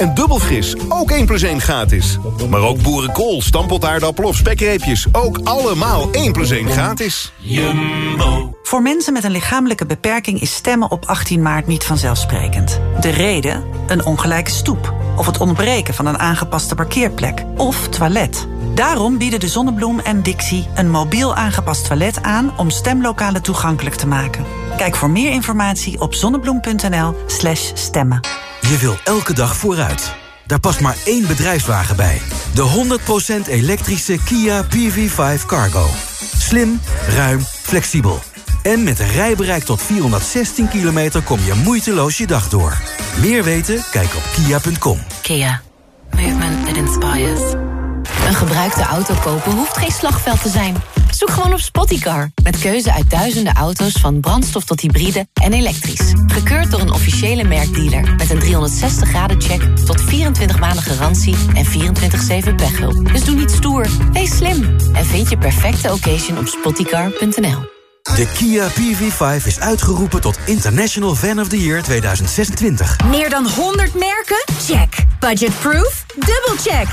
En dubbel fris, ook 1 plus 1 gratis. Maar ook boerenkool, stamppotaardappel of spekreepjes. Ook allemaal 1 plus 1 gratis. Jumbo. Voor mensen met een lichamelijke beperking is stemmen op 18 maart niet vanzelfsprekend. De reden? Een ongelijke stoep. Of het ontbreken van een aangepaste parkeerplek. Of toilet. Daarom bieden de Zonnebloem en Dixie een mobiel aangepast toilet aan om stemlokalen toegankelijk te maken. Kijk voor meer informatie op zonnebloem.nl/slash stemmen. Je wil elke dag vooruit. Daar past maar één bedrijfswagen bij. De 100% elektrische Kia PV5 Cargo. Slim, ruim, flexibel. En met een rijbereik tot 416 kilometer kom je moeiteloos je dag door. Meer weten? Kijk op kia.com. Kia. Movement that inspires. Een gebruikte auto kopen hoeft geen slagveld te zijn. Zoek gewoon op Spottycar. Met keuze uit duizenden auto's van brandstof tot hybride en elektrisch. Gekeurd door een officiële merkdealer. Met een 360 graden check tot 24 maanden garantie en 24-7 pechhulp. Dus doe niet stoer, wees slim. En vind je perfecte occasion op spottycar.nl. De Kia PV5 is uitgeroepen tot International Fan of the Year 2026. Meer dan 100 merken? Check. Budgetproof? Dubbelcheck.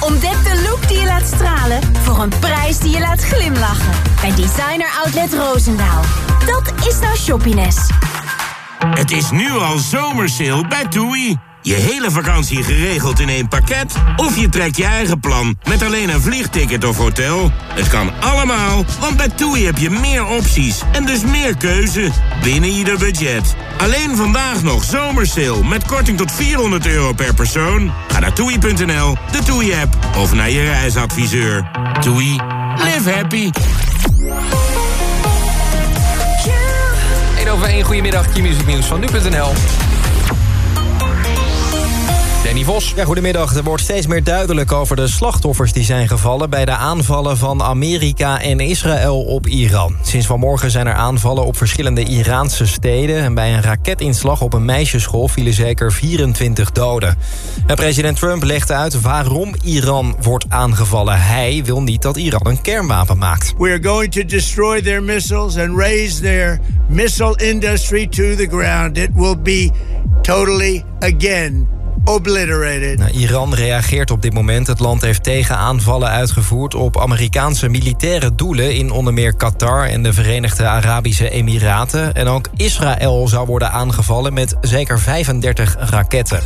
Ontdek de look die je laat stralen voor een prijs die je laat glimlachen. Bij Designer Outlet Roosendaal. Dat is nou shoppiness. Het is nu al zomersale bij TUI. Je hele vakantie geregeld in één pakket? Of je trekt je eigen plan met alleen een vliegticket of hotel? Het kan allemaal, want bij TUI heb je meer opties en dus meer keuze binnen ieder budget. Alleen vandaag nog zomersale met korting tot 400 euro per persoon. Ga naar toei.nl, de TUI-app of naar je reisadviseur. TUI, live happy. 1 over 1, goedemiddag, Q-Music van nu.nl. Danny Vos. Ja, goedemiddag. Er wordt steeds meer duidelijk over de slachtoffers die zijn gevallen... bij de aanvallen van Amerika en Israël op Iran. Sinds vanmorgen zijn er aanvallen op verschillende Iraanse steden... en bij een raketinslag op een meisjesschool vielen zeker 24 doden. En president Trump legt uit waarom Iran wordt aangevallen. Hij wil niet dat Iran een kernwapen maakt. We are going to destroy their missiles and raise their missile industry to the ground. It will be totally again obliterated. Nou, Iran reageert op dit moment. Het land heeft tegenaanvallen uitgevoerd op Amerikaanse militaire doelen... in onder meer Qatar en de Verenigde Arabische Emiraten. En ook Israël zou worden aangevallen met zeker 35 raketten.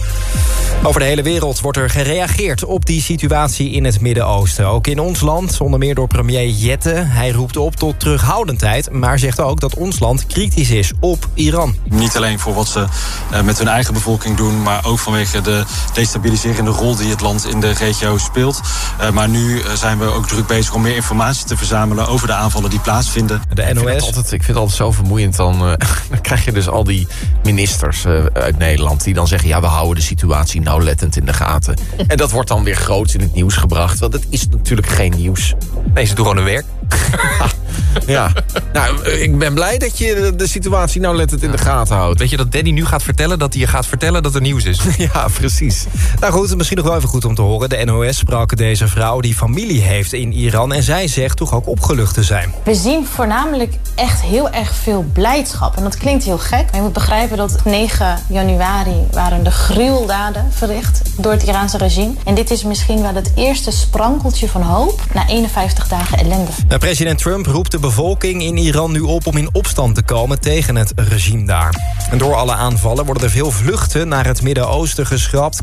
Over de hele wereld wordt er gereageerd op die situatie in het Midden-Oosten. Ook in ons land, onder meer door premier Jette. Hij roept op tot terughoudendheid, maar zegt ook dat ons land kritisch is op Iran. Niet alleen voor wat ze uh, met hun eigen bevolking doen... maar ook vanwege de destabiliserende rol die het land in de regio speelt. Uh, maar nu uh, zijn we ook druk bezig om meer informatie te verzamelen... over de aanvallen die plaatsvinden. De NOS... Ik vind het altijd, ik vind het altijd zo vermoeiend. Dan, dan krijg je dus al die ministers uit Nederland... die dan zeggen, ja, we houden de situatie nauwlettend in de gaten. En dat wordt dan weer groots in het nieuws gebracht. Want het is natuurlijk geen nieuws. Nee, ze doen gewoon hun werk. ja, nou, ik ben blij dat je de situatie nauwlettend in de gaten houdt. Weet je dat Danny nu gaat vertellen dat hij je gaat vertellen dat er nieuws is? ja, precies. Nou goed, misschien nog wel even goed om te horen. De NOS sprak deze vrouw die familie heeft in Iran... en zij zegt toch ook opgelucht te zijn. We zien voornamelijk echt heel erg veel blijdschap. En dat klinkt heel gek. Maar je moet begrijpen dat 9 januari waren de gruweldaden verricht door het Iraanse regime. En dit is misschien wel het eerste sprankeltje van hoop na 51 dagen ellende. Nou, president Trump roept de bevolking in Iran nu op om in opstand te komen tegen het regime daar. En door alle aanvallen worden er veel vluchten naar het Midden-Oosten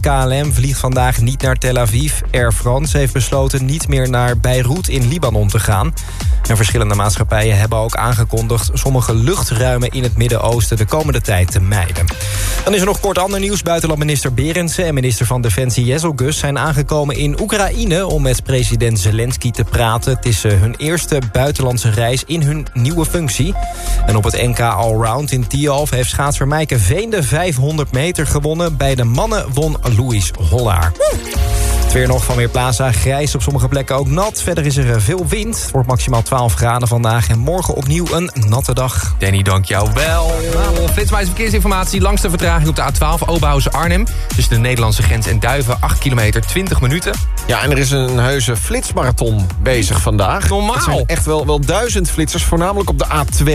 KLM vliegt vandaag niet naar Tel Aviv. Air France heeft besloten niet meer naar Beirut in Libanon te gaan. En verschillende maatschappijen hebben ook aangekondigd... sommige luchtruimen in het Midden-Oosten de komende tijd te mijden. Dan is er nog kort ander nieuws. Buitenlandminister Berendsen en minister van Defensie Jezelgus... zijn aangekomen in Oekraïne om met president Zelensky te praten. Het is hun eerste buitenlandse reis in hun nieuwe functie. En op het NK Allround in Tialf heeft schaatser Meike Veen de 500 meter gewonnen. Bij de mannen won Louis Hollaar weer nog van Weerplaza. Grijs op sommige plekken ook nat. Verder is er eh, veel wind. Het wordt maximaal 12 graden vandaag. En morgen opnieuw een natte dag. Danny, dank jou wel. Flitswijze verkeersinformatie. Langste vertraging op de A12 Oberhausen Arnhem. Tussen de Nederlandse grens en Duiven. 8 kilometer, 20 minuten. Ja, en er is een heuse flitsmarathon bezig vandaag. Normaal. Zijn echt wel, wel duizend flitsers. Voornamelijk op de A2.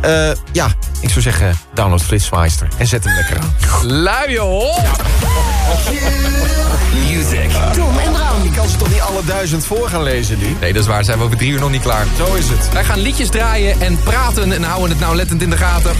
Eh, ja, ik zou zeggen, download Flitsmeister. En zet hem lekker aan. Lui je honderdduizend voor gaan lezen die. Nee, dat is waar. Zijn we over drie uur nog niet klaar. Zo is het. Wij gaan liedjes draaien en praten en houden het nou lettend in de gaten.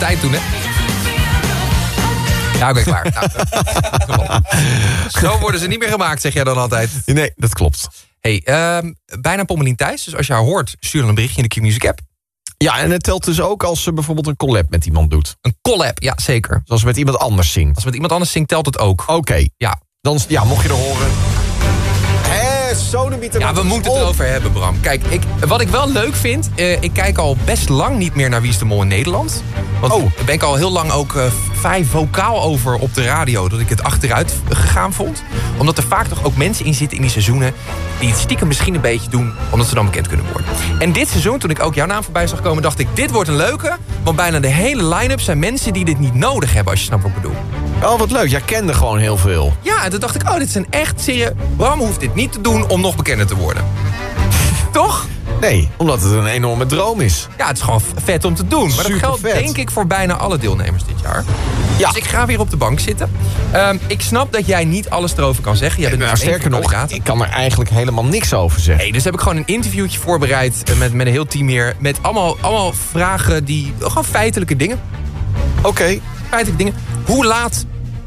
Tijd toen, hè? Ja, oké, klaar. Nou. Zo worden ze niet meer gemaakt, zeg jij dan altijd. Nee, dat klopt. Hey, ehm, bijna Pommelien Thijs. Dus als je haar hoort, stuur dan een berichtje in de Q-Music app. Ja, en het telt dus ook als ze bijvoorbeeld een collab met iemand doet. Een collab, ja, zeker. Zoals ze met iemand anders zingt. Als met iemand anders zingt, telt het ook. Oké. Ja. Dan, ja, mocht je er horen. Sodemieter. Ja, we moeten het erover hebben, Bram. Kijk, ik, wat ik wel leuk vind... eh, ik kijk al best lang niet meer naar Wie is de Mol in Nederland. Want Oh. daar ben ik al heel lang ook eh, vrij vocaal over op de radio... dat ik het achteruit gegaan vond. Omdat er vaak toch ook mensen in zitten in die seizoenen... die het stiekem misschien een beetje doen... omdat ze dan bekend kunnen worden. En dit seizoen, toen ik ook jouw naam voorbij zag komen... dacht ik, dit wordt een leuke. Want bijna de hele line-up zijn mensen die dit niet nodig hebben... als je snapt wat ik bedoel. Oh, wat leuk. Jij kende gewoon heel veel. Ja, en toen dacht ik, oh, dit zijn echt serieus... Bram hoeft dit niet te doen om nog bekender te worden. Toch? Nee, omdat het een enorme droom is. Ja, het is gewoon vet om te doen. Maar dat geldt vet. denk ik voor bijna alle deelnemers dit jaar. Ja. Dus ik ga weer op de bank zitten. Ehm, ik snap dat jij niet alles erover kan zeggen. Jij bent Nou, sterker nog, ik kan er eigenlijk helemaal niks over zeggen. Nee, dus heb ik gewoon een interviewtje voorbereid eh, met, met een heel team hier. Met allemaal, allemaal vragen die... Gewoon feitelijke dingen. Oké. Feitelijke dingen. Hoe laat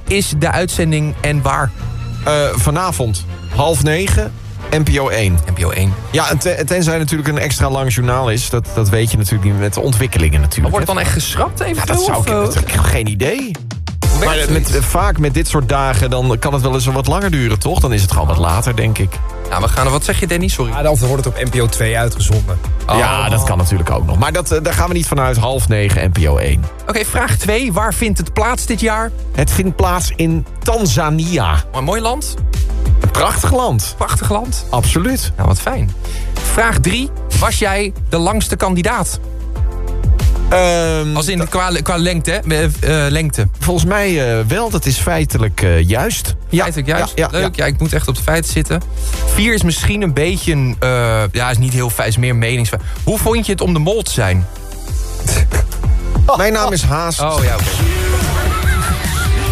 is de uitzending en waar? Eh, vanavond, half negen, NPO 1. NPO 1. Ja, en te- tenzij natuurlijk een extra lang journaal is. Dat, dat weet je natuurlijk niet met de ontwikkelingen Maar natuurlijk. wordt het dan echt geschrapt Ja, eventueel? dat zou ik, eh, dat, ik heb geen idee. Maar met, vaak met dit soort dagen, dan kan het wel eens wat langer duren, toch? Dan is het gewoon wat later, denk ik. Nou, we gaan er... Wat zeg je, Danny? Sorry. Ja, dan wordt het op NPO 2 uitgezonden. Oh. Ja, dat kan natuurlijk ook nog. Maar dat, eh, daar gaan we niet vanuit. Half negen, NPO 1. Oké, vraag 2. Waar vindt het plaats dit jaar? Het vindt plaats in Tanzania. Een mooi land. Prachtig land. Prachtig land. Absoluut. Nou, wat fijn. Vraag 3. Was jij de langste kandidaat? Ehm, Als in qua, qua lengte, eh, lengte. volgens mij eh, wel. Dat is feitelijk eh, juist. Ja, Feitelijk juist. Ja, ja, Leuk. Ja. ik moet echt op de feiten zitten. 4 is misschien een beetje... een, ja, is niet heel feit. is meer menings. Hoe vond je het om de mol te zijn? Mijn naam is Haas. Oh, ja, oké.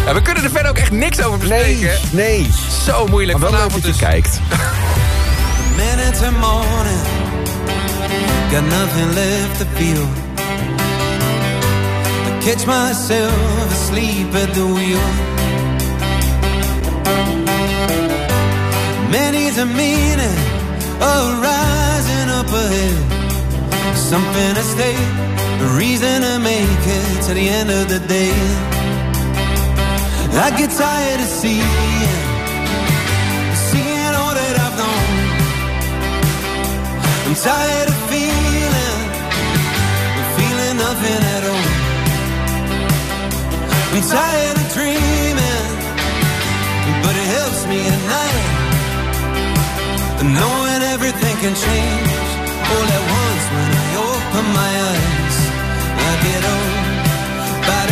Ja, we kunnen er verder ook echt niks over nee, bespreken. nee. Zo moeilijk. Maar Vanavond dat je dus. kijkt. minute to morning. Got nothing left to feel. I catch myself asleep at the wheel. Many's a meaning of rising up ahead. Something to stay, a reason to make it to the end of the day. I get tired of seeing, seeing all that I've known. I'm tired of feeling, feeling nothing at all. I'm tired of dreaming, but it helps me at night. Knowing everything can change all at once when I open my eyes. I get old grace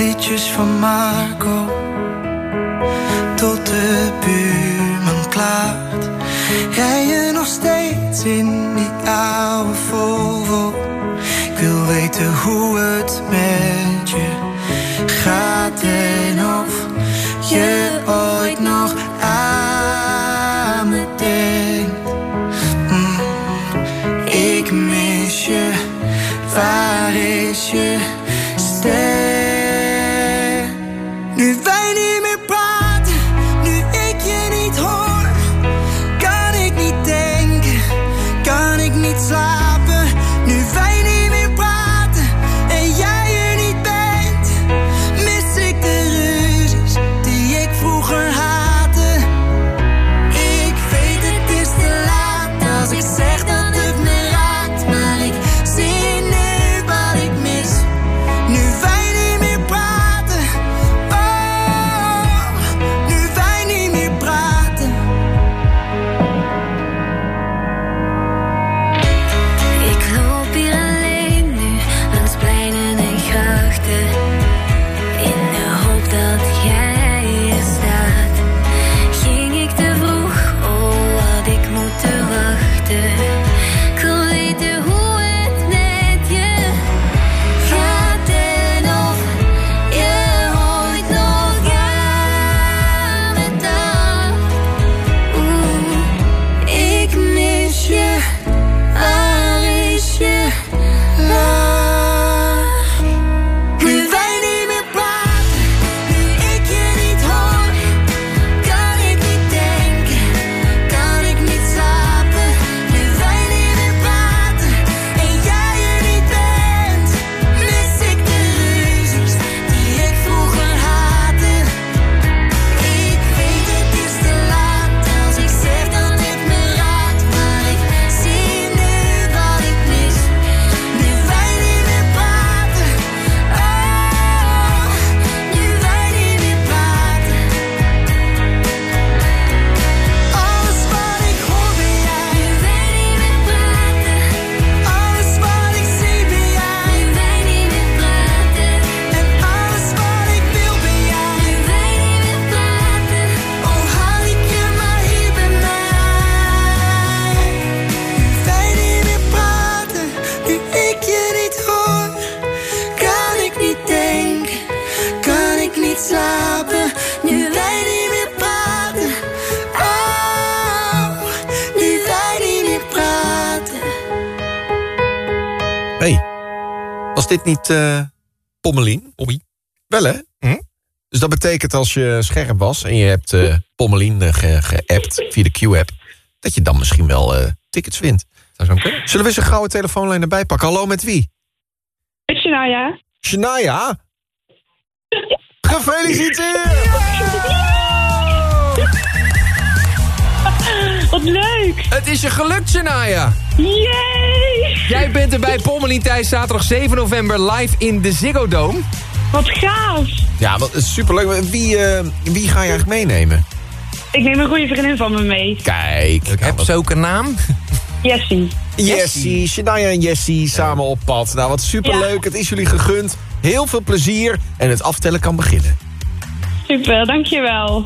liedjes van Marco tot de buurman klaart. Jij je nog steeds in die oude Volvo. Ik wil weten hoe het met je gaat. Niet eh Pommelien? Pommy. Wel hè? Dus dat betekent als je scherp was en je hebt eh Pommelien eh, ge- geappt via de Q-app... dat je dan misschien wel eh, tickets wint. Zou zo kunnen. Zullen we eens een gouden telefoonlijn erbij pakken? Hallo, met wie? Met Shania. Shania? Gefeliciteerd! Wat leuk! Het is je gelukt, Shania. Yay! Jij bent er bij Pommelien Thijs zaterdag 7 november live in de Ziggo Dome. Wat gaaf! Ja, wat superleuk. Wie, eh, wie ga je eigenlijk meenemen? Ik neem een goede vriendin van me mee. Kijk. Heb ze ook een naam? Jessie. Jessie, Shania en Jessie samen op pad. Nou, wat superleuk. Het is jullie gegund. Heel veel plezier. En het aftellen kan beginnen. Super, dankjewel.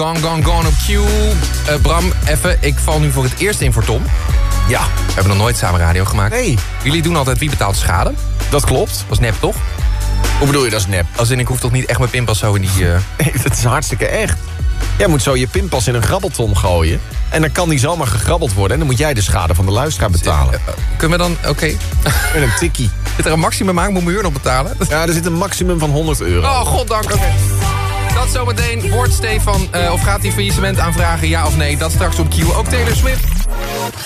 Gone, Gone, Gone op Q. Eh, Bram, even, ik val nu voor het eerst in voor Tom. Ja, we hebben nog nooit samen radio gemaakt. Nee. Jullie doen altijd wie betaalt de schade. Dat klopt. Dat is nep, toch? Hoe bedoel je dat is nep? Als in, ik hoef toch niet echt mijn pinpas zo in die... eh, Nee, dat is hartstikke echt. Jij moet zo je pinpas in een grabbelton gooien. En dan kan die zomaar gegrabbeld worden. En dan moet jij de schade van de luisteraar betalen. Kunnen we dan... Oké. Met een tikkie. Zit er een maximum aan? Moet mijn uur nog betalen? Ja, er zit een maximum van 100 euro. Oh, goddank. Oké. Dat zometeen. Wordt Stefan, eh, of gaat hij faillissement aanvragen, ja of nee? Dat straks op Q. Ook Taylor Swift.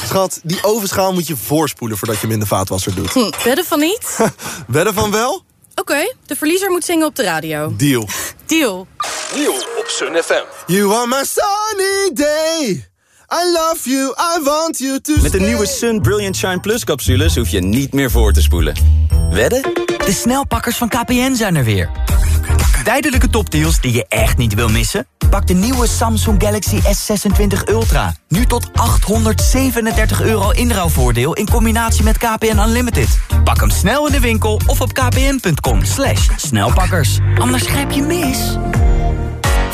Schat, die ovenschaal moet je voorspoelen voordat je hem in de vaatwasser doet. Hm, wedden van niet? Wedden van wel? Oké, de verliezer moet zingen op de radio. Deal. Deal. Deal op Sun FM. You are my sunny day. I love you, I want you to Met de nieuwe Sun Brilliant Shine Plus capsules hoef je niet meer voor te spoelen. Wedden? De snelpakkers van KPN zijn er weer. Tijdelijke topdeals die je echt niet wil missen? Pak de nieuwe Samsung Galaxy S26 Ultra. Nu tot 837 euro inruilvoordeel in combinatie met KPN Unlimited. Pak hem snel in de winkel of op kpn.com slash snelpakkers. Anders grijp je mis.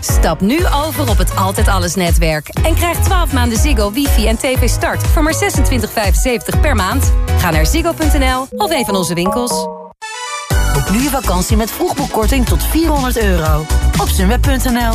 Stap nu over op het Altijd Alles netwerk. En krijg 12 maanden Ziggo, wifi en tv start voor maar 26,75 per maand. Ga naar ziggo.nl of een van onze winkels. Boek nu je vakantie met vroegboekkorting tot 400 euro. Op sunweb.nl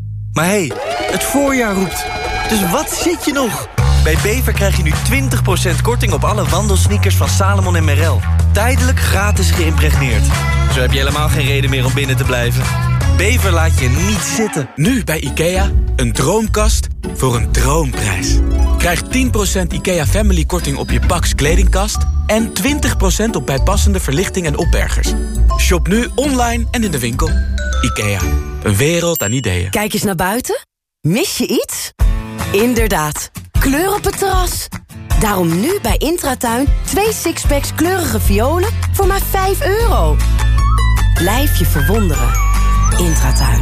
Maar hé, hey, het voorjaar roept. Dus wat zit je nog? Bij Bever krijg je nu 20% korting op alle wandelsneakers van Salomon en Merrell. Tijdelijk gratis geïmpregneerd. Zo heb je helemaal geen reden meer om binnen te blijven. Bever laat je niet zitten. Nu bij IKEA, een droomkast voor een droomprijs. Krijg 10% IKEA Family korting op je Pax kledingkast... en 20% op bijpassende verlichting en opbergers. Shop nu online en in de winkel. IKEA, een wereld aan ideeën. Kijk eens naar buiten. Mis je iets? Inderdaad, kleur op het terras. Daarom nu bij Intratuin twee sixpacks kleurige violen voor maar 5 euro. Blijf je verwonderen. Intratuin.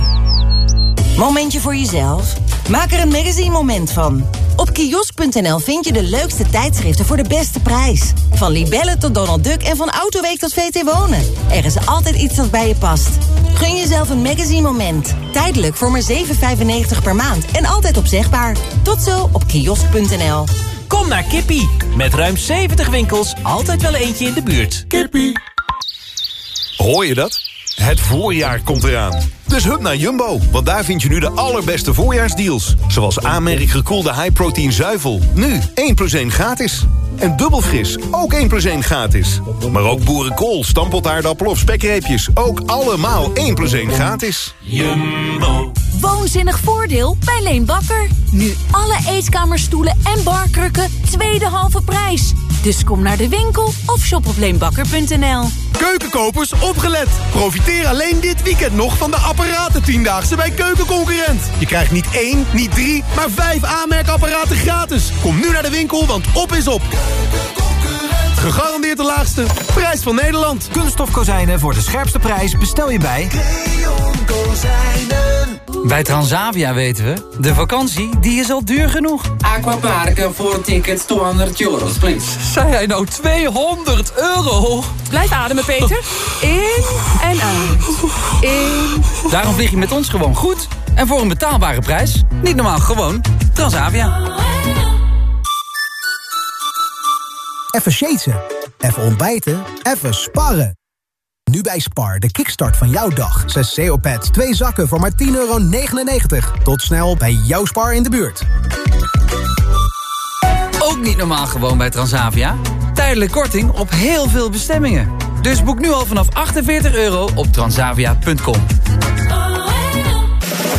Momentje voor jezelf? Maak er een magazine moment van. Op kiosk.nl vind je de leukste tijdschriften voor de beste prijs. Van Libellen tot Donald Duck en van Autoweek tot VT Wonen. Er is altijd iets dat bij je past. Gun jezelf een magazine moment. Tijdelijk voor maar 7,95 per maand en altijd opzegbaar. Tot zo op kiosk.nl. Kom naar Kippie. Met ruim 70 winkels, altijd wel eentje in de buurt. Kippie. Hoor je dat? Het voorjaar komt eraan. Dus hup naar Jumbo, want daar vind je nu de allerbeste voorjaarsdeals. Zoals aanmerk gekoelde high-protein zuivel. Nu 1 plus 1 gratis. En dubbel fris, ook 1 plus 1 gratis. Maar ook boerenkool, stamppotaardappel of spekreepjes. Ook allemaal 1 plus 1 gratis. Jumbo. Woonzinnig voordeel bij Leen Bakker. Nu alle eetkamerstoelen en barkrukken tweede halve prijs. Dus kom naar de winkel of shop op leenbakker.nl. Keukenkopers, opgelet! Profiteer alleen dit weekend nog van de apparaten Tiendaagse bij Keukenconcurrent. Je krijgt niet één, niet drie, maar vijf aanmerkapparaten gratis. Kom nu naar de winkel, want op is op. Gegarandeerd de laagste prijs van Nederland. Kunststof kozijnen voor de scherpste prijs bestel je bij... Leon Kozijnen. Bij Transavia weten we, de vakantie die is al duur genoeg. Aquaparken voor tickets 200 euros, please. Zei hij nou 200 euro? Blijf ademen, Peter. In en uit. In. Daarom vlieg je met ons gewoon goed. En voor een betaalbare prijs. Niet normaal, gewoon Transavia. Even shaten, even ontbijten, even sparren. Nu bij Spar, de kickstart van jouw dag. 6 CO-pads, 2 zakken voor maar 10,99 euro. Tot snel bij jouw Spar in de buurt. Ook niet normaal gewoon bij Transavia. Tijdelijk korting op heel veel bestemmingen. Dus boek nu al vanaf 48 euro op transavia.com.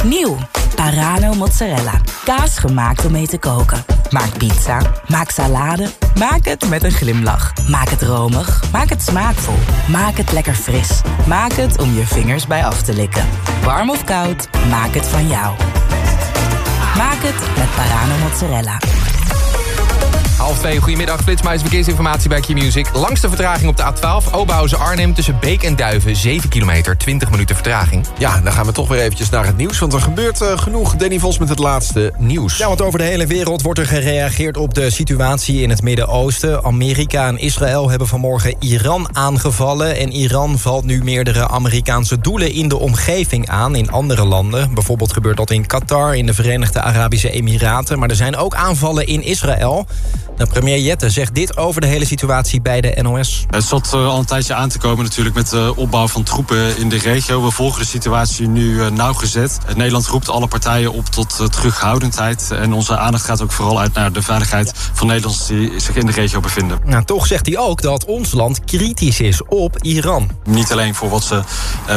Nieuw. Parano mozzarella. Kaas gemaakt om mee te koken. Maak pizza. Maak salade. Maak het met een glimlach. Maak het romig. Maak het smaakvol. Maak het lekker fris. Maak het om je vingers bij af te likken. Warm of koud, maak het van jou. Maak het met Parano mozzarella. Half twee, goedemiddag. Flitsmuis verkeersinformatie bij Q-Music. Langste vertraging op de A12, Oberhausen-Arnhem... tussen Beek en Duiven, 7 kilometer, 20 minuten vertraging. Ja, dan gaan we toch weer eventjes naar het nieuws... want er gebeurt uh, genoeg. Danny Vos met het laatste nieuws. Ja, want over de hele wereld wordt er gereageerd op de situatie in het Midden-Oosten. Amerika en Israël hebben vanmorgen Iran aangevallen... en Iran valt nu meerdere Amerikaanse doelen in de omgeving aan... in andere landen. Bijvoorbeeld gebeurt dat in Qatar, in de Verenigde Arabische Emiraten... maar er zijn ook aanvallen in Israël... De premier Jette zegt dit over de hele situatie bij de NOS. Het zat al een tijdje aan te komen natuurlijk met de opbouw van troepen in de regio. We volgen de situatie nu nauwgezet. Nederland roept alle partijen op tot terughoudendheid. En onze aandacht gaat ook vooral uit naar de veiligheid van Nederlanders die zich in de regio bevinden. Nou, toch zegt hij ook dat ons land kritisch is op Iran. Niet alleen voor wat ze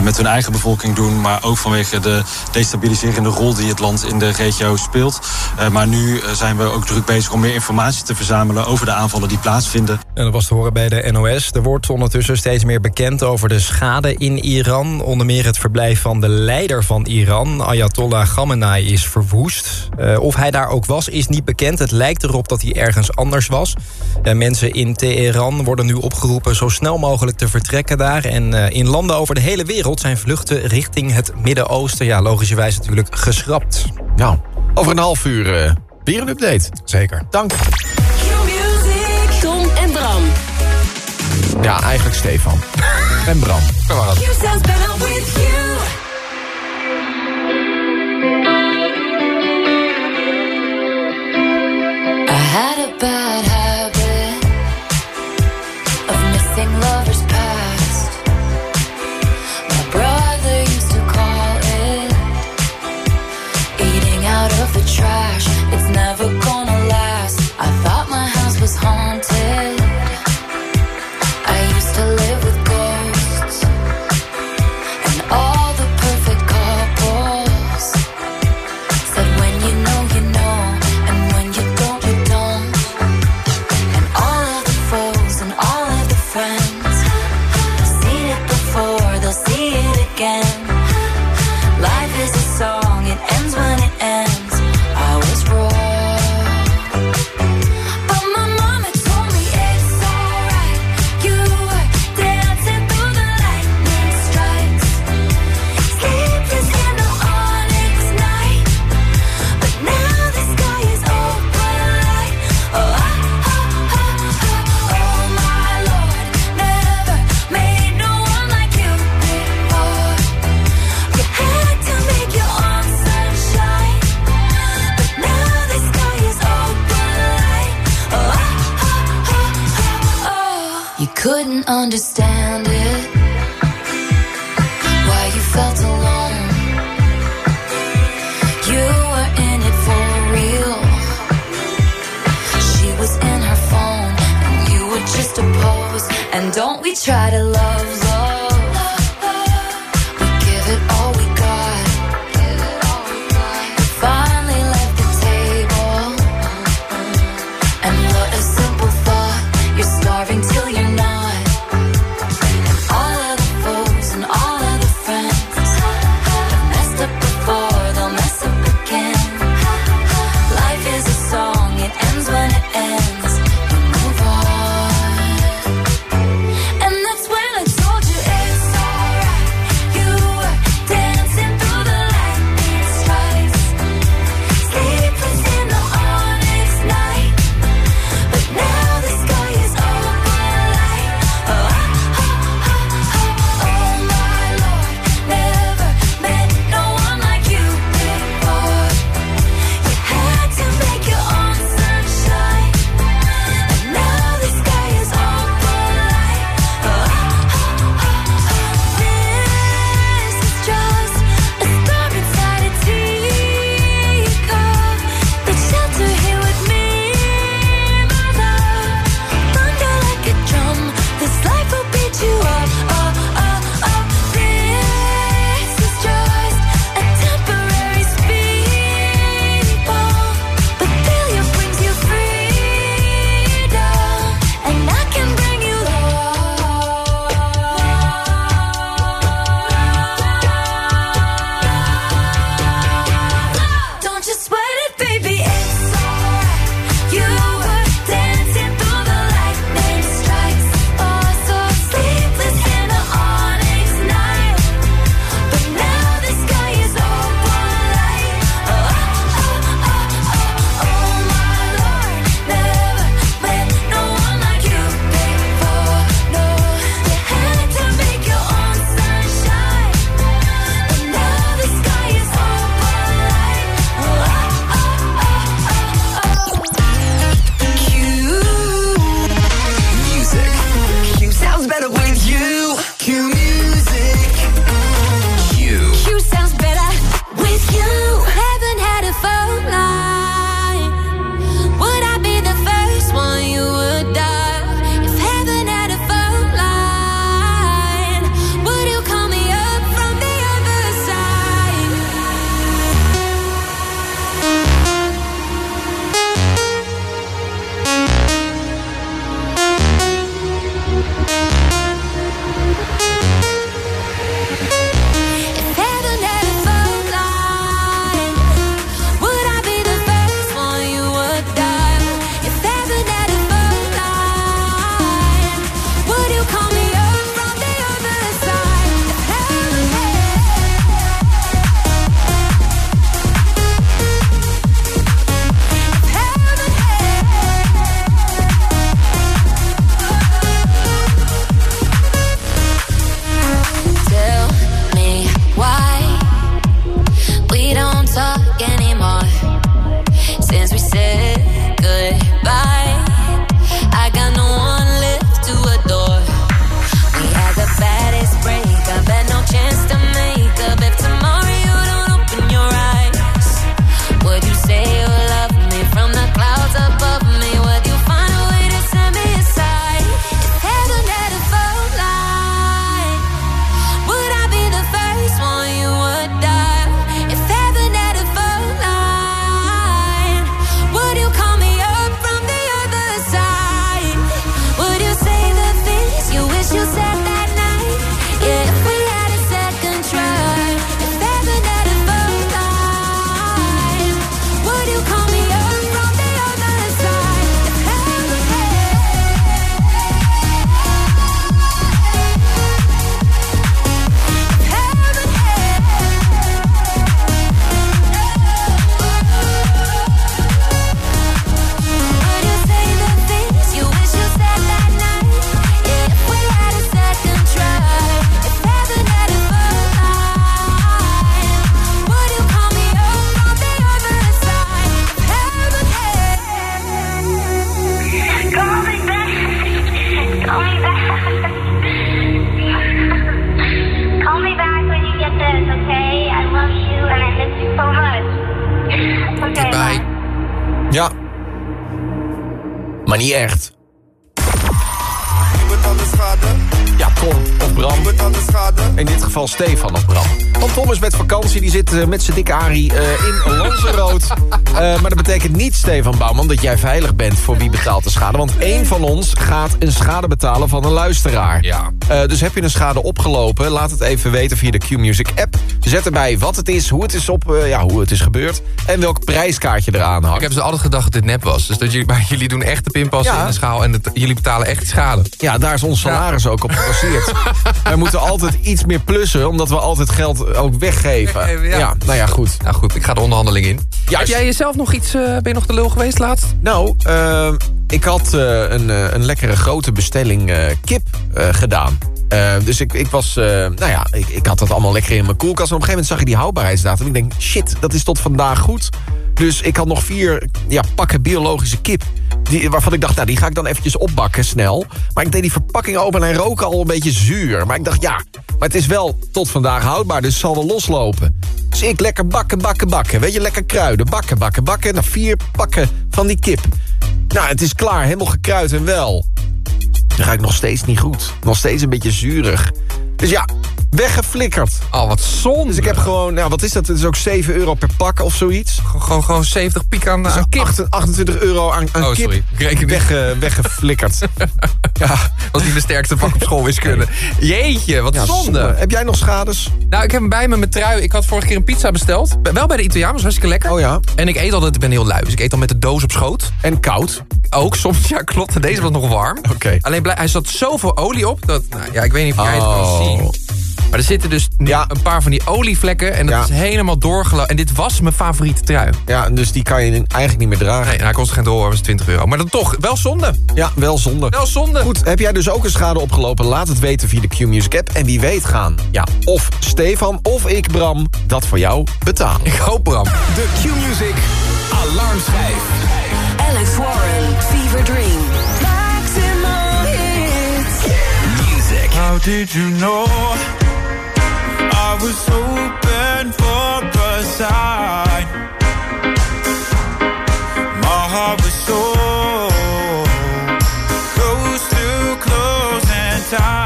met hun eigen bevolking doen... maar ook vanwege de destabiliserende rol die het land in de regio speelt. Maar nu zijn we ook druk bezig om meer informatie te verzamelen over de aanvallen die plaatsvinden. En dat was te horen bij de NOS. Er wordt ondertussen steeds meer bekend over de schade in Iran. Onder meer het verblijf van de leider van Iran, Ayatollah Khamenei, is verwoest. Uh, of hij daar ook was, is niet bekend. Het lijkt erop dat hij ergens anders was. Uh, mensen in Teheran worden nu opgeroepen zo snel mogelijk te vertrekken daar. En uh, in landen over de hele wereld zijn vluchten richting het Midden-Oosten... ja, logischerwijs natuurlijk geschrapt. Ja, over een half uur weer een update. Zeker. Dank. Ja, eigenlijk Stefan. en Bram. Maar. I had a bad habit of missing lovers eh, met zijn dikke Arie eh, in Lanzarote. Eh, maar dat betekent niet, Stefan Bouwman, dat jij veilig bent voor wie betaalt de schade. Want één van ons gaat een schade betalen van een luisteraar. Ja. Dus heb je een schade opgelopen, laat het even weten via de Q-Music app. Zet erbij wat het is, hoe het is, op, eh, ja, hoe het is gebeurd... en welk prijskaartje eraan hangt. Ik heb dus altijd gedacht dat dit nep was. Dus dat jullie, maar jullie doen echt de pinpassen Ja. in de schaal... en het- jullie betalen echt die schade. Ja, daar is ons salaris ook op gebaseerd. Wij moeten altijd iets meer plussen, omdat we altijd geld ook weggeven. Weggeven, ja. ja. nou ja, goed. Nou goed, ik ga de onderhandeling in. Juist. Heb jij jezelf nog iets... eh, ben je nog de lul geweest laatst? Nou, eh, ik had eh, een, eh, een lekkere grote bestelling eh, kip eh, gedaan. Eh, dus ik, ik was, eh, nou ja, ik, ik had dat allemaal lekker in mijn koelkast. En op een gegeven moment zag je die houdbaarheidsdatum. Ik denk, shit, dat is tot vandaag goed. Dus ik had nog vier ja, pakken biologische kip. Die, waarvan ik dacht, nou, die ga ik dan eventjes opbakken snel. Maar ik deed die verpakking open en rook al een beetje zuur. Maar ik dacht, ja, maar het is wel tot vandaag houdbaar, dus het zal wel loslopen. Dus ik lekker bakken, bakken, bakken. Weet je, lekker kruiden. Bakken, bakken, bakken. Nou, vier pakken van die kip. Nou, het is klaar, helemaal gekruid en wel. Dan ruikt nog steeds niet goed. Nog steeds een beetje zuurig. Dus ja, weggeflikkerd. Oh, wat zonde. Dus ik heb gewoon, nou, wat is dat? Het is ook 7 euro per pak of zoiets. Gewoon, gewoon 70 piek aan, aan kip. 8 28 euro aan, aan Oh, kip. sorry. Eh, weggeflikkerd. ja. was niet de sterkste vak op school wiskunde. Jeetje, wat Ja, zonde. zonde. Heb jij nog schades? Nou, ik heb hem bij me met trui. Ik had vorige keer een pizza besteld. Wel bij de Italiaan, was hartstikke lekker. Oh ja. En ik eet altijd, ik ben heel lui. Dus ik eet dan met de doos op schoot. En koud. Ook soms, ja klopt. Deze was nog warm. Oké. Alleen hij zat zoveel olie op. Dat, nou, ja, ik weet niet of jij het kan Oh. zien. Maar er zitten dus nu Ja. een paar van die olievlekken. En dat Ja. is helemaal doorgelopen. En dit was mijn favoriete trui. Ja, dus die kan je eigenlijk niet meer dragen. Nee, en hij kost geen dollar, was 20 euro. Maar dan toch, wel zonde. Ja, wel zonde. Wel zonde. Goed, heb jij dus ook een schade opgelopen? Laat het weten via de Q-Music app. En wie weet gaan, ja, of Stefan of ik, Bram, dat voor jou betalen. Ik hoop Bram. De Q-Music Alarmschijf. Alex Warren, Fever Dream. Maximum hits. Music. How did you know was open for a sign? My heart was so close to closing time.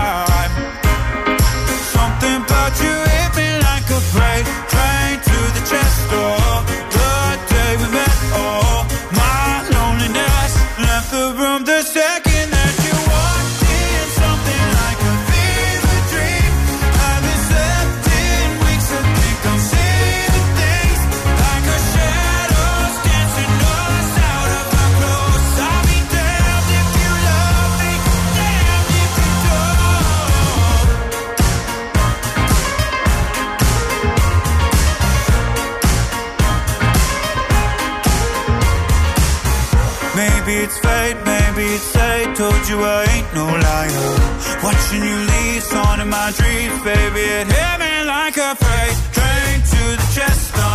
Told you I ain't no liar. Watching you leave, on in my dreams, baby. It hit me like a freight train to the chest.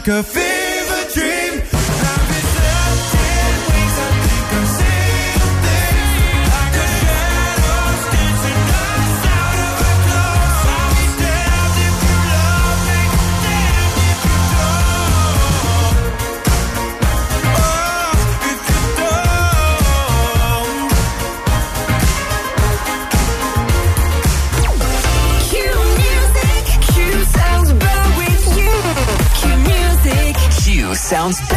Like a fever sounds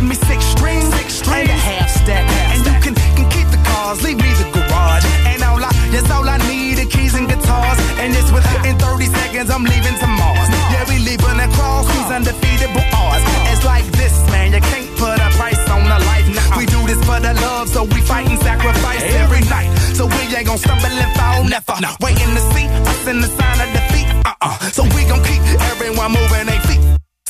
give me six strings, six strings. and a half stack. Half and stack. you can, can keep the cars, leave me the garage. And all I, yes, all I need are keys and guitars. And it's within 30 seconds, I'm leaving to Mars. Yeah, we leaving across these undefeatable odds. It's like this, man, you can't put a price on a life. Now We do this for the love, so we fight and sacrifice every night. So we ain't gonna stumble and fall, never. No. Waiting to see us in the sign of the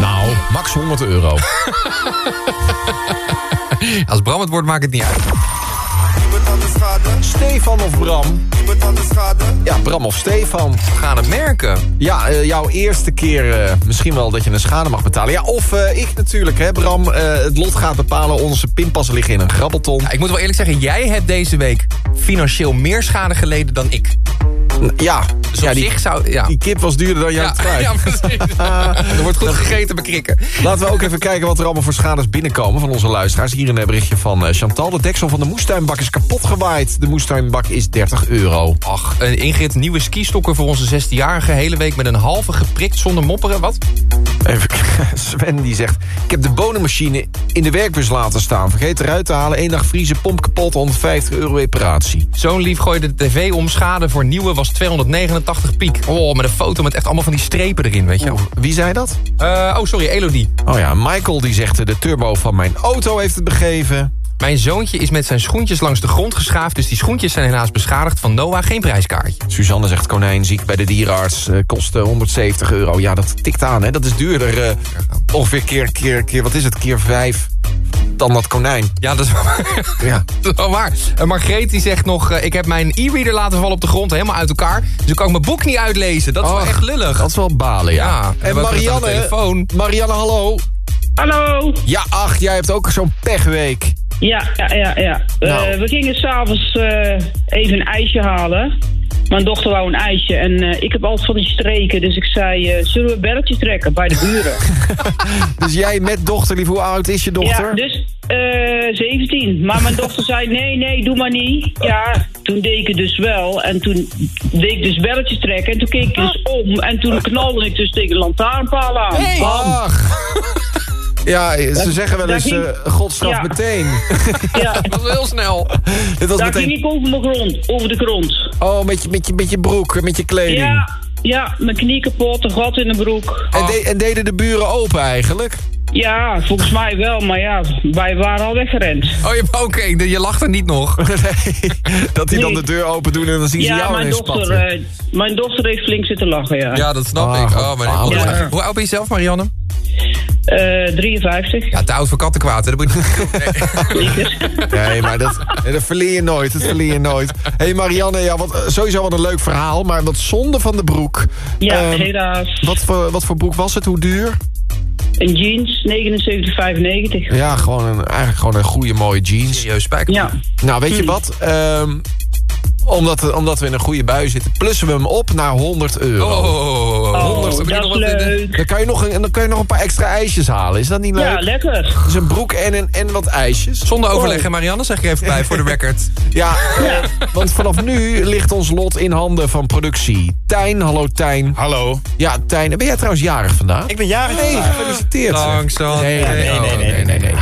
Nou, max 100 euro. Als Bram het wordt, maakt het niet uit. Stefan of Bram? Ja, Bram of Stefan. We gaan het merken. Ja, eh, jouw eerste keer eh, misschien wel dat je een schade mag betalen. Ja, of eh, ik natuurlijk, hè Bram. Het lot gaat bepalen. Onze pinpassen liggen in een grabbelton. Ja, ik moet wel eerlijk zeggen, jij hebt deze week financieel meer schade geleden dan ik. Ja, Dus ja die, zou... Ja. die kip was duurder dan jouw Ja, trui. ja, precies. er wordt goed gegeten bij krikken. Laten we ook even kijken wat er allemaal voor schades binnenkomen van onze luisteraars. Hier een berichtje van eh, Chantal. De deksel van de moestuinbak is kapot gewaaid. De moestuinbak is 30 euro. Ach, Ingrid, nieuwe skistokken voor onze 16-jarige. Hele week met een halve geprikt zonder mopperen. Wat? Even, Sven die zegt... Ik heb de bonenmachine in de werkbus laten staan. Vergeet eruit te halen. Eén dag vriezen, pomp kapot, 150 euro reparatie. Zo'n lief gooide de tv om. Schade voor nieuwe was 289 piek. Oh, met een foto met echt allemaal van die strepen erin, weet je wel. Wie zei dat? Eh, oh, sorry, Elodie. Oh ja, Michael die zegt... eh, De turbo van mijn auto heeft het begeven. Mijn zoontje is met zijn schoentjes langs de grond geschaafd... dus die schoentjes zijn helaas beschadigd. Van Noah geen prijskaartje. Suzanne zegt konijn ziek bij de dierenarts. eh, kost eh, 170 euro. Ja, dat tikt aan, hè. Dat is duurder. eh, ongeveer keer, keer, keer, wat is het? Keer vijf dan dat konijn. Ja, dat is, Ja. dat is wel waar. En Margreet die zegt nog... eh, ik heb mijn e-reader laten vallen op de grond, helemaal uit elkaar. Dus ik kan mijn boek niet uitlezen. Dat is wel echt lullig. Dat is wel balen, ja. Ja, en de Marianne, telefoon. Marianne, hallo. Hallo. Ja, ach, jij hebt ook zo'n pechweek. Ja, ja, ja. ja. Eh, Nou. we gingen s'avonds eh even een ijsje halen. Mijn dochter wou een ijsje en eh, ik heb altijd van die streken. Dus ik zei, zullen we een belletje trekken bij de buren? Dus jij met dochterlief, hoe oud is je dochter? Ja, dus eh 17. Maar mijn dochter zei, nee, nee, doe maar niet. Ja, toen deed ik het dus wel. En toen deed ik dus belletjes trekken. En toen keek ik dus om. En toen knalde ik dus tegen de lantaarnpaal aan. Bam. Ja, ze zeggen wel eens, ging- eh God straf Ja. meteen. Ja, Dat was heel snel. Dit was daar meteen... ging ik over de grond. Over de grond. Oh, met je, met, je, met je broek, met je kleding. Ja, ja, mijn knie kapot, een gat in de broek. En, de- en deden de buren open eigenlijk? Ja, volgens mij wel, maar ja, wij waren al weggerend. Oh, je- oké, je lacht er niet nog. nee, dat die dan de deur open doen en dan zien ze Ja, jou mijn ineens dochter, eh, mijn dochter heeft flink zitten lachen, ja. Ja, dat snap Ah, ik. Oh, maar, wat hoe, Ja. hoe oud ben je zelf, Marianne? Eh 53. Ja, te oud voor kattenkwaad. hè, Dat moet je niet Nee, maar dat, nee, dat verleer je nooit. Dat verleer je nooit. Hé hey Marianne, ja, wat, eh, sowieso wat een leuk verhaal. Maar wat zonde van de broek. Ja, Ehm, helaas. Wat voor, wat voor broek was het? Hoe duur? Een jeans, 79,95. Ja, gewoon een, eigenlijk gewoon een goede mooie jeans. Serieus spijker. Ja. Nou, weet je Hmm. wat? Ehm, omdat, omdat we in een goede bui zitten, plussen we hem op naar 100 euro. Oh, 100, dat begin is nog wat in de- leuk. Dan kan, je nog een, en dan kan je nog een paar extra ijsjes halen. Is dat niet leuk? Ja, lekker. Dus een broek en, een, en wat ijsjes. Zonder overleg, Oh. hè, Marianne, zeg je even bij voor de record. Ja, eh, want vanaf nu ligt ons lot in handen van productie. Tijn, hallo Tijn. Hallo. Ja, Tijn, ben jij trouwens jarig vandaag? Ik ben jarig Nee, vandaag. gefeliciteerd. Langs nee, nee, nee, nee, nee, nee.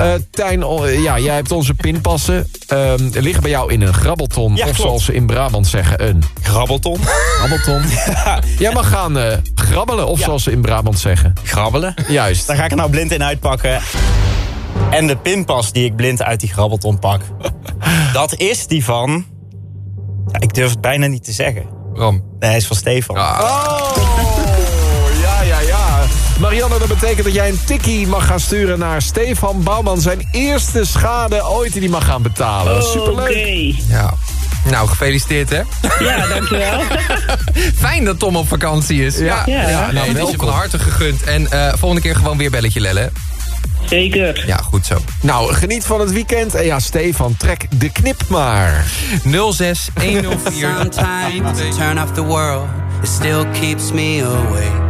Eh, Tijn, oh, ja, jij hebt onze pinpassen. Ehm liggen bij jou in een grabbelton. Ja, of klopt. zoals ze in Brabant zeggen, een Grabbelton. grabbelton. Jij mag gaan eh, grabbelen, of Ja. zoals ze in Brabant zeggen. Grabbelen. Juist. Daar ga ik er nou blind in uitpakken. En de pinpas die ik blind uit die grabbelton pak. dat is die van... Ja, ik durf het bijna niet te zeggen. Bram. Nee, hij is van Stefan. Oh, ja, ja, ja. Marianne, dat betekent dat jij een tikkie mag gaan sturen naar Stefan Bouwman. Zijn eerste schade ooit die hij mag gaan betalen. Superleuk. Ja. Nou, gefeliciteerd hè. Ja, dankjewel. Fijn dat Tom op vakantie is. Ja. Ja. nee, Nou, het is je van harte gegund. En eh, volgende keer gewoon weer belletje lellen. Zeker. Ja, goed zo. Nou, geniet van het weekend. En ja, Stefan, trek de knip maar. 06 104 Sometimes I turn off the world, it still keeps me awake.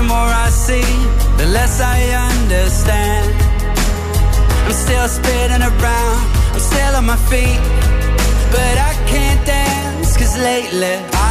the more I see, the less I understand. I'm still spinning around, I'm still on my feet, but I can't dance. Cause lately,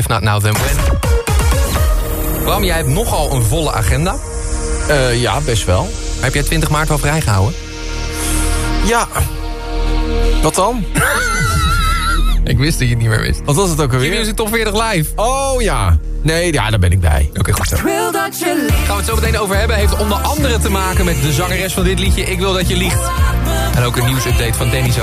If Not Now Then When. Bram, jij hebt nogal een volle agenda. Eh, ja, best wel. Heb jij 20 maart wel vrijgehouden? Ja. Wat dan? Ik wist dat je het niet meer wist. Wat was het ook alweer? Jullie is Top 40 live. Oh ja. Nee, ja, daar ben ik bij. Oké, goed zo. Ik wil dat je liegt. Gaan we het zo meteen over hebben. Heeft onder andere te maken met de zangeres van dit liedje. Ik wil dat je liegt. En ook een nieuwsupdate van Danny zo.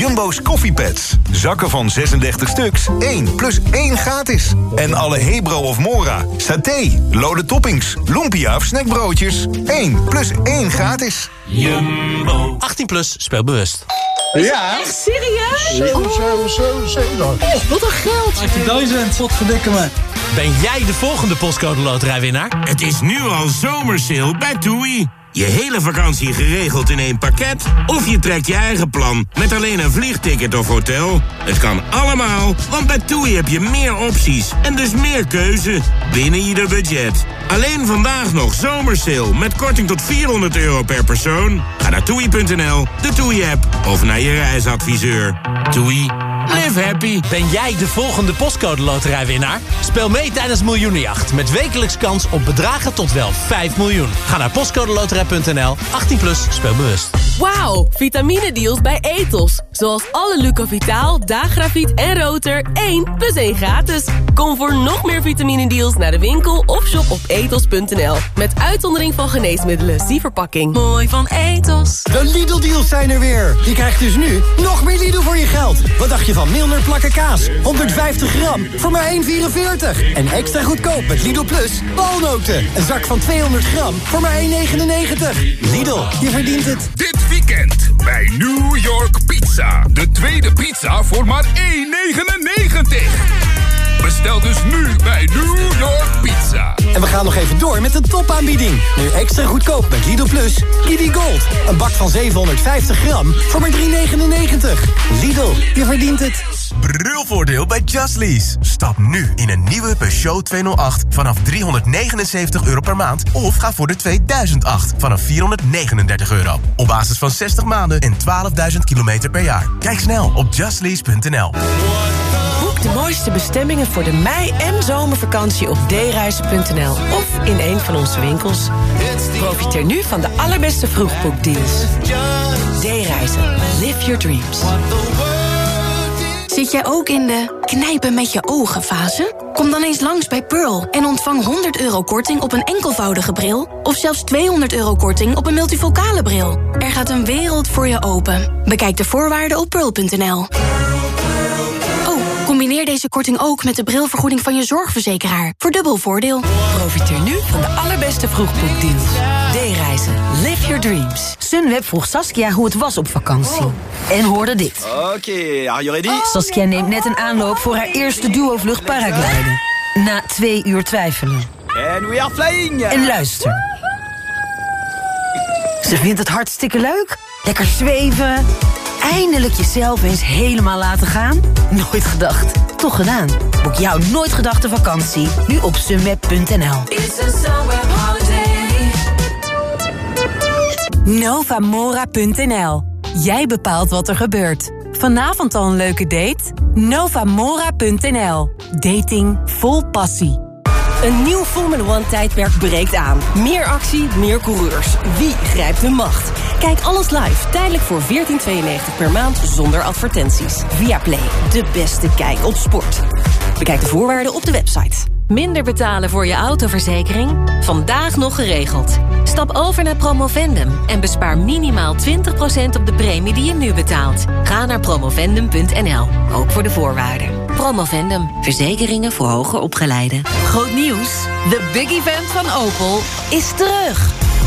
Jumbo's koffiepads. Zakken van 36 stuks. 1 plus 1 gratis. En alle Hebro of Mora, saté, lode toppings, lumpia of snackbroodjes. 1 plus 1 gratis. Jumbo. 18 plus, speel bewust. Ja. Echt serieus? Zo, zo, zo, zo dan. Oh, wat een geld. 5000, wat verdikken me. Ben jij de volgende postcode loterijwinnaar? Het is nu al zomersale bij TUI. Je hele vakantie geregeld in één pakket? Of je trekt je eigen plan met alleen een vliegticket of hotel? Het kan allemaal, want bij TUI heb je meer opties en dus meer keuze binnen je budget. Alleen vandaag nog zomersale met korting tot 400 euro per persoon. Ga naar toei.nl, de TUI-app of naar je reisadviseur. TUI, live happy. Ben jij de volgende postcode loterijwinnaar? Speel mee tijdens Miljoenenjacht met wekelijks kans op bedragen tot wel 5 miljoen. Ga naar postcodeloterij.nl, 18 plus, speel bewust. Wauw, vitamine-deals bij Ethos. Zoals alle Lucovitaal, Dagrafiet en Roter 1 plus 1 gratis. Kom voor nog meer vitamine-deals naar de winkel of shop op ethos.nl. Met uitzondering van geneesmiddelen, zie verpakking. Mooi van Ethos. De Lidl-deals zijn er weer. Je krijgt dus nu nog meer Lidl voor je geld. Wat dacht je van Milner plakken kaas? 150 gram voor maar 1,44. En extra goedkoop met Lidl Plus walnoten. Een zak van 200 gram voor maar 1,99. Lidl, je verdient het. Dit weekend bij New York Pizza. De tweede pizza voor maar 1,99. Bestel dus nu bij New York Pizza. En we gaan nog even door met de topaanbieding. Nu extra goedkoop met Lidl Plus. Lidl Gold. Een bak van 750 gram voor maar 3,99. Lidl, je verdient het. Brulvoordeel bij Just Lease. Stap nu in een nieuwe Peugeot 208 vanaf 379 euro per maand. Of ga voor de 2008 vanaf 439 euro. Op basis van 60 maanden en 12.000 kilometer per jaar. Kijk snel op justlease.nl. De mooiste bestemmingen voor de mei- en zomervakantie op dereizen.nl of in een van onze winkels. Profiteer nu van de allerbeste vroegboekdeals. D-reizen. Live your dreams. Zit jij ook in de knijpen met je ogen fase? Kom dan eens langs bij Pearl en ontvang 100 euro korting op een enkelvoudige bril... of zelfs 200 euro korting op een multifocale bril. Er gaat een wereld voor je open. Bekijk de voorwaarden op pearl.nl. Oh, combineer deze korting ook met de brilvergoeding van je zorgverzekeraar. Voor dubbel voordeel. Profiteer nu van de allerbeste vroegboekdeals. D-reizen. Live your dreams. Sunweb vroeg Saskia hoe het was op vakantie. En hoorde dit. Oké, are you ready? Saskia neemt net een aanloop voor haar eerste duo-vlucht paragliden. Na twee uur twijfelen. And we are flying! En luister. Ze vindt het hartstikke leuk. Lekker zweven. Eindelijk jezelf eens helemaal laten gaan. Nooit gedacht. Toch gedaan. Boek jouw nooit gedachte vakantie. Nu op sunweb.nl. Novamora.nl. Jij bepaalt wat er gebeurt. Vanavond al een leuke date? Novamora.nl. Dating vol passie. Een nieuw Formula One tijdperk breekt aan. Meer actie, meer coureurs. Wie grijpt de macht? Kijk alles live, tijdelijk voor 14,92 per maand zonder advertenties. Via Play, de beste kijk op sport. Bekijk de voorwaarden op de website. Minder betalen voor je autoverzekering? Vandaag nog geregeld. Stap over naar Promovendum en bespaar minimaal 20% op de premie die je nu betaalt. Ga naar promovendum.nl, ook voor de voorwaarden. Promovendum, verzekeringen voor hoger opgeleiden. Groot nieuws, de big event van Opel is terug.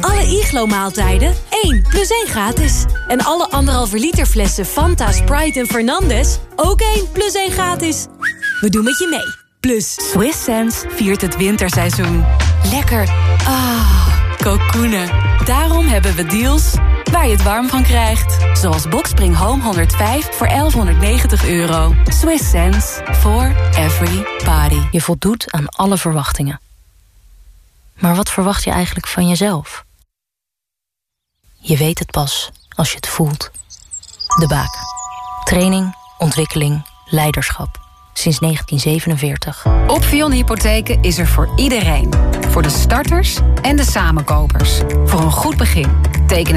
Alle Iglo-maaltijden 1 plus 1 gratis. En alle anderhalve liter flessen Fanta, Sprite en Fernandes ook 1 plus 1 gratis. We doen met je mee. Plus Swiss Sense viert het winterseizoen. Lekker. Ah, kokoenen. Daarom hebben we deals waar je het warm van krijgt. Zoals Boxspring Home 105 voor 1190 euro. Swiss sense for every body. Je voldoet aan alle verwachtingen. Maar wat verwacht je eigenlijk van jezelf? Je weet het pas als je het voelt. De Baak. Training, ontwikkeling, leiderschap. Sinds 1947. Opvion Hypotheken is er voor iedereen. Voor de starters en de samenkopers. Voor een goed begin. Tekenen